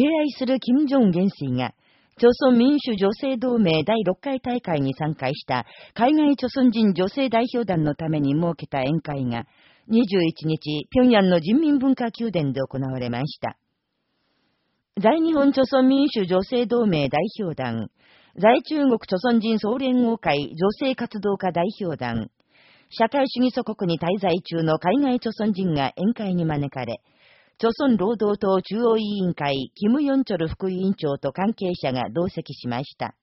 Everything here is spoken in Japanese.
敬愛する金正恩元帥が、朝鮮民主女性同盟第6回大会に参加した海外朝鮮人女性代表団のために設けた宴会が21日、平壌の人民文化宮殿で行われました。在日本朝鮮民主女性同盟代表団、在中国朝鮮人総連合会女性活動家代表団、社会主義祖国に滞在中の海外朝鮮人が宴会に招かれ、朝鮮労働党中央委員会、キム・ヨンチョル副委員長と関係者が同席しました。